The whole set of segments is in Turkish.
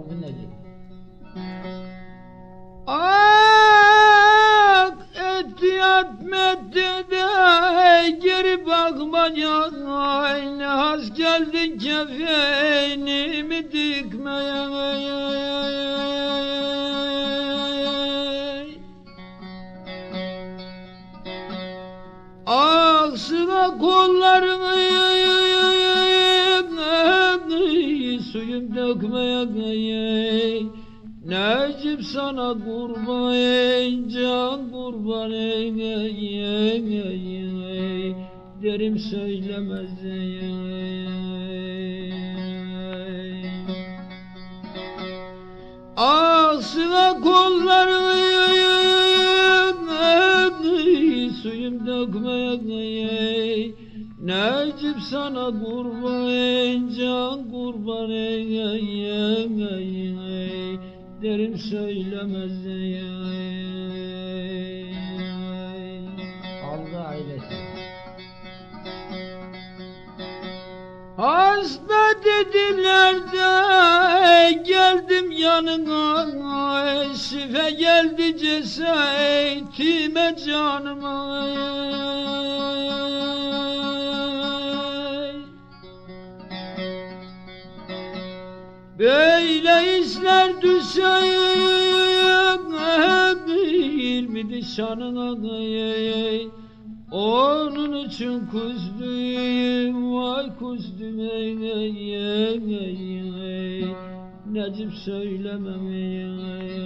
Kavmin eli. Ak etiyat meddede geri bakmayan aynı has geldi kefenimi dikmeye Ah sıra kol dökmeye Necip sana kurban ey can kurban ey, ey, ey, ey. Derim söylemez ey, ey. Sana kurban ey can kurban ey, ey, ey, ey, ey. Derim söylemez ey, ey, ey. Ailesi. Hasta dediler de geldim yanına Şife geldi cesaretime canıma Böyle işler izler düşer bir nişanına onun için kuzdum vay kuzdum ey ey ey ey Necip söylemem ey ey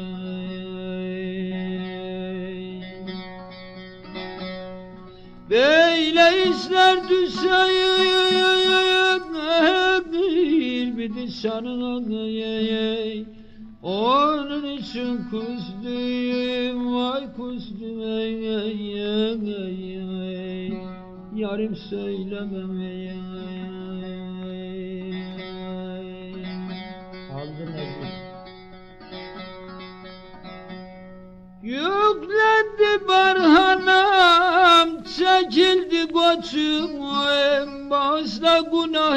Beyle izler düşer Bir şanına ey onun için kuzdum, vay kuzdum ey ey ey ey Yarim söylemem ey ey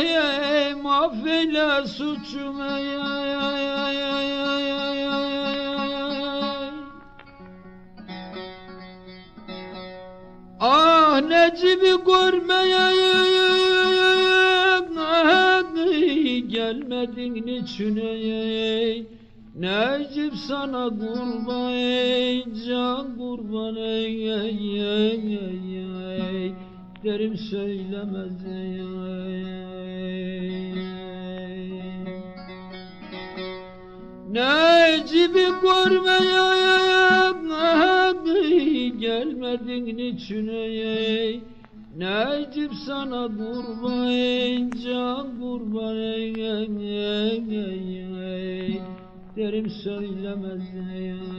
eyim affeyle suçum ey ey ey ey ey ey ey Ah Necip'i görmeye gelmedin niçin ey Necip sana kurban ey can kurban ey ey ey ey, ey. derim söylemez ey, ey. Necip'i görmeye gelmedin niçin ey. Necip sana kurban can kurban ey ey ey ey ey. Derim söylemez ey